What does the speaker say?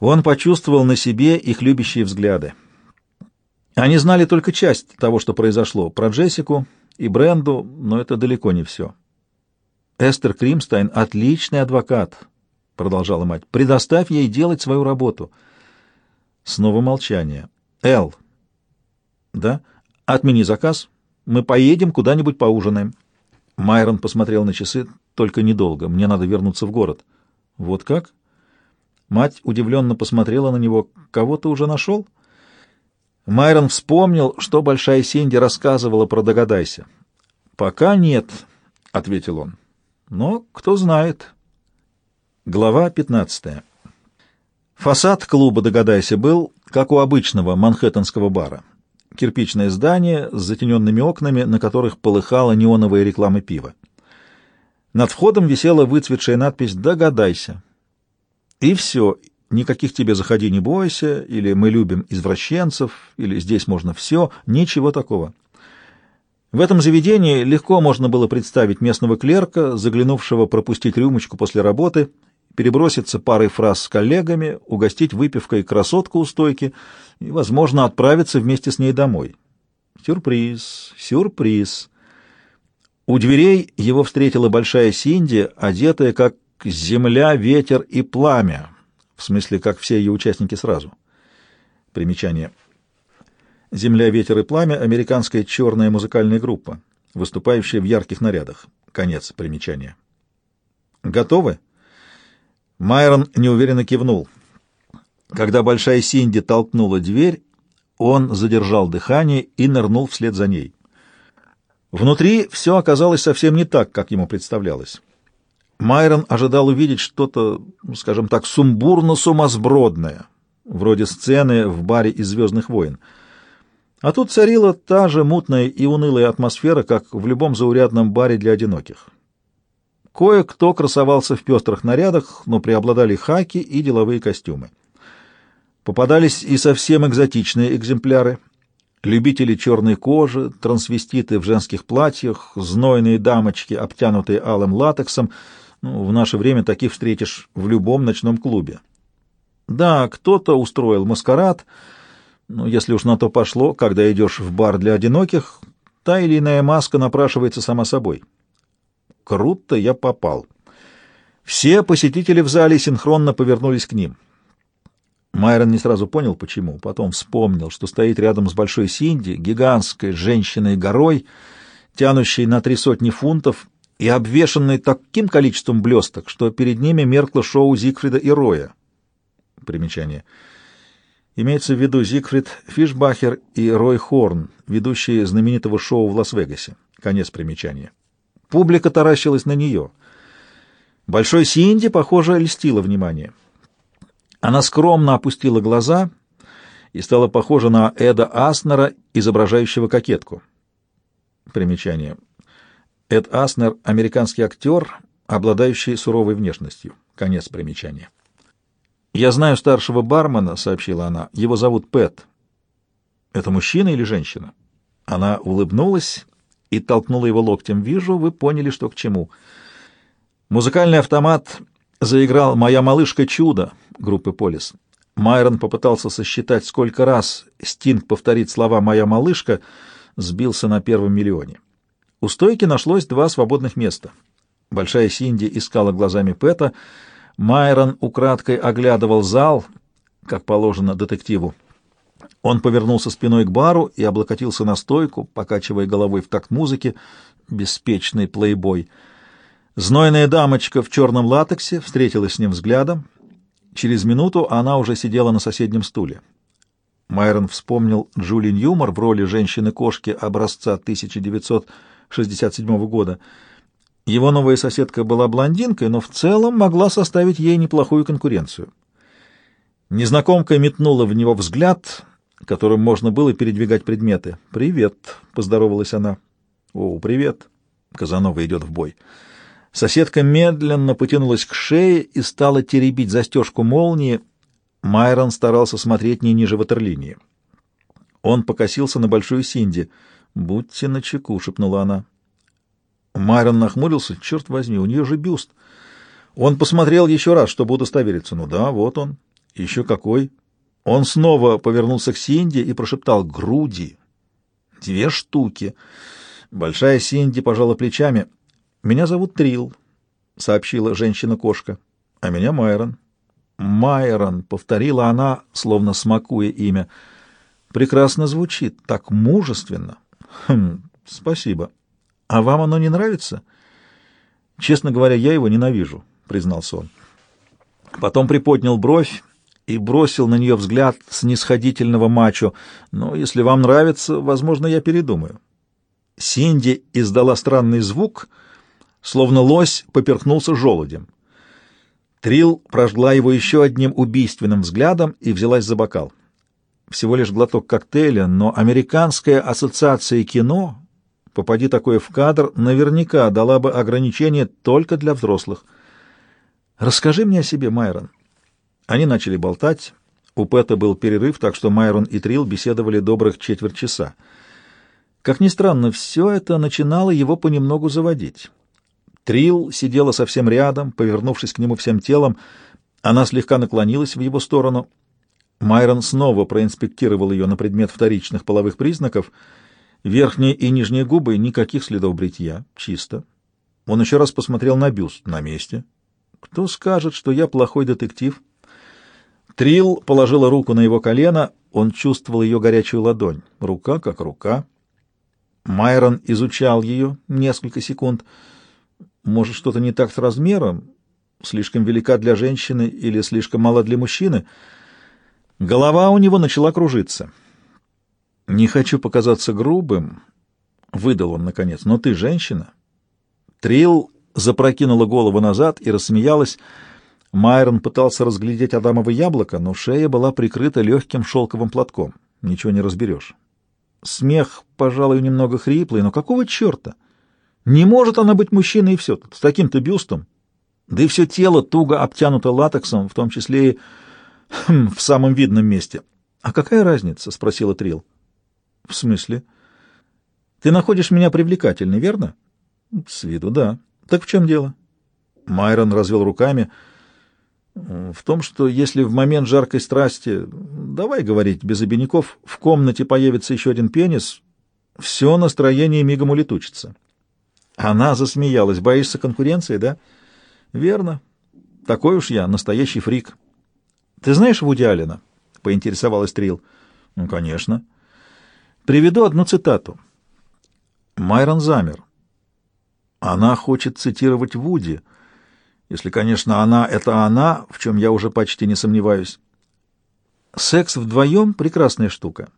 Он почувствовал на себе их любящие взгляды. Они знали только часть того, что произошло, про Джессику и Бренду, но это далеко не все. «Эстер Кримстайн — отличный адвокат», — продолжала мать. «Предоставь ей делать свою работу». Снова молчание. «Эл». «Да? Отмени заказ. Мы поедем куда-нибудь поужинаем». Майрон посмотрел на часы. «Только недолго. Мне надо вернуться в город». «Вот как?» Мать удивленно посмотрела на него. «Кого ты уже нашел?» Майрон вспомнил, что Большая Синди рассказывала про «Догадайся». «Пока нет», — ответил он. «Но кто знает». Глава 15. Фасад клуба «Догадайся» был, как у обычного манхэттенского бара. Кирпичное здание с затененными окнами, на которых полыхала неоновая реклама пива. Над входом висела выцветшая надпись «Догадайся». И все, никаких тебе «заходи, не бойся», или «мы любим извращенцев», или «здесь можно все», ничего такого. В этом заведении легко можно было представить местного клерка, заглянувшего пропустить рюмочку после работы, переброситься парой фраз с коллегами, угостить выпивкой красотку у стойки и, возможно, отправиться вместе с ней домой. Сюрприз, сюрприз. У дверей его встретила большая Синди, одетая как земля, ветер и пламя, в смысле, как все ее участники сразу. Примечание. «Земля, ветер и пламя» — американская черная музыкальная группа, выступающая в ярких нарядах. Конец примечания. «Готовы?» Майрон неуверенно кивнул. Когда большая Синди толкнула дверь, он задержал дыхание и нырнул вслед за ней. Внутри все оказалось совсем не так, как ему представлялось. Майрон ожидал увидеть что-то, скажем так, сумбурно-сумасбродное, вроде сцены в баре из «Звездных войн». А тут царила та же мутная и унылая атмосфера, как в любом заурядном баре для одиноких. Кое-кто красовался в пестрых нарядах, но преобладали хаки и деловые костюмы. Попадались и совсем экзотичные экземпляры. Любители черной кожи, трансвеститы в женских платьях, знойные дамочки, обтянутые алым латексом. Ну, в наше время таких встретишь в любом ночном клубе. Да, кто-то устроил маскарад — но если уж на то пошло, когда идешь в бар для одиноких, та или иная маска напрашивается сама собой. Круто я попал. Все посетители в зале синхронно повернулись к ним. Майрон не сразу понял, почему. Потом вспомнил, что стоит рядом с большой Синди, гигантской женщиной-горой, тянущей на три сотни фунтов и обвешанной таким количеством блесток, что перед ними меркло шоу Зигфрида и Роя. Примечание — Имеется в виду Зигфрид Фишбахер и Рой Хорн, ведущие знаменитого шоу в Лас-Вегасе. Конец примечания. Публика таращилась на нее. Большой Синди, похоже, льстила внимание. Она скромно опустила глаза и стала похожа на Эда Аснера, изображающего кокетку. Примечание. Эд Аснер — американский актер, обладающий суровой внешностью. Конец примечания. «Я знаю старшего бармена», — сообщила она. «Его зовут Пэт». «Это мужчина или женщина?» Она улыбнулась и толкнула его локтем. «Вижу, вы поняли, что к чему». Музыкальный автомат заиграл «Моя малышка чудо» группы «Полис». Майрон попытался сосчитать, сколько раз Стинг повторит слова «моя малышка», сбился на первом миллионе. У стойки нашлось два свободных места. Большая Синди искала глазами Пэта — Майрон украдкой оглядывал зал, как положено детективу. Он повернулся спиной к бару и облокотился на стойку, покачивая головой в такт музыки, беспечный плейбой. Знойная дамочка в черном латексе встретилась с ним взглядом. Через минуту она уже сидела на соседнем стуле. Майрон вспомнил Джули Ньюмор в роли женщины-кошки образца 1967 года — его новая соседка была блондинкой, но в целом могла составить ей неплохую конкуренцию. Незнакомка метнула в него взгляд, которым можно было передвигать предметы. «Привет», — поздоровалась она. «О, привет», — Казанова идет в бой. Соседка медленно потянулась к шее и стала теребить застежку молнии. Майрон старался смотреть не ниже ватерлинии. Он покосился на большую Синди. «Будьте начеку», — шепнула она. Майрон нахмурился. Черт возьми, у нее же бюст. Он посмотрел еще раз, чтобы удостовериться. Ну да, вот он. Еще какой. Он снова повернулся к Синди и прошептал «Груди». Две штуки. Большая Синди пожала плечами. «Меня зовут Трил», — сообщила женщина-кошка. «А меня Майрон». «Майрон», — повторила она, словно смакуя имя. «Прекрасно звучит, так мужественно». «Хм, спасибо. А вам оно не нравится?» «Честно говоря, я его ненавижу», — признался он. Потом приподнял бровь и бросил на нее взгляд снисходительного мачо. «Но если вам нравится, возможно, я передумаю». Синди издала странный звук, словно лось поперхнулся желудем. Трил прожгла его еще одним убийственным взглядом и взялась за бокал. Всего лишь глоток коктейля, но американская ассоциация кино, попади такое в кадр, наверняка дала бы ограничение только для взрослых. «Расскажи мне о себе, Майрон». Они начали болтать. У Пэта был перерыв, так что Майрон и Трил беседовали добрых четверть часа. Как ни странно, все это начинало его понемногу заводить. Трил сидела совсем рядом, повернувшись к нему всем телом. Она слегка наклонилась в его сторону. Майрон снова проинспектировал ее на предмет вторичных половых признаков. Верхние и нижние губы — никаких следов бритья. Чисто. Он еще раз посмотрел на бюст. На месте. Кто скажет, что я плохой детектив? Трил положила руку на его колено. Он чувствовал ее горячую ладонь. Рука как рука. Майрон изучал ее несколько секунд — может, что-то не так с размером? Слишком велика для женщины или слишком мала для мужчины? Голова у него начала кружиться. «Не хочу показаться грубым», — выдал он наконец, — «но ты женщина». Трил запрокинула голову назад и рассмеялась. Майрон пытался разглядеть Адамово яблоко, но шея была прикрыта легким шелковым платком. Ничего не разберешь. Смех, пожалуй, немного хриплый, но какого черта? Не может она быть мужчиной и все, с таким-то бюстом. Да и все тело туго обтянуто латексом, в том числе и хм, в самом видном месте. — А какая разница? — спросила Трил. — В смысле? — Ты находишь меня привлекательной, верно? — С виду, да. — Так в чем дело? Майрон развел руками. — В том, что если в момент жаркой страсти, давай говорить без обиняков, в комнате появится еще один пенис, все настроение мигом улетучится. — она засмеялась. «Боишься конкуренции, да?» «Верно. Такой уж я, настоящий фрик». «Ты знаешь Вуди Аллена?» — поинтересовалась Трил. «Ну, конечно». «Приведу одну цитату». Майрон замер. Она хочет цитировать Вуди. Если, конечно, она — это она, в чем я уже почти не сомневаюсь. «Секс вдвоем — прекрасная штука.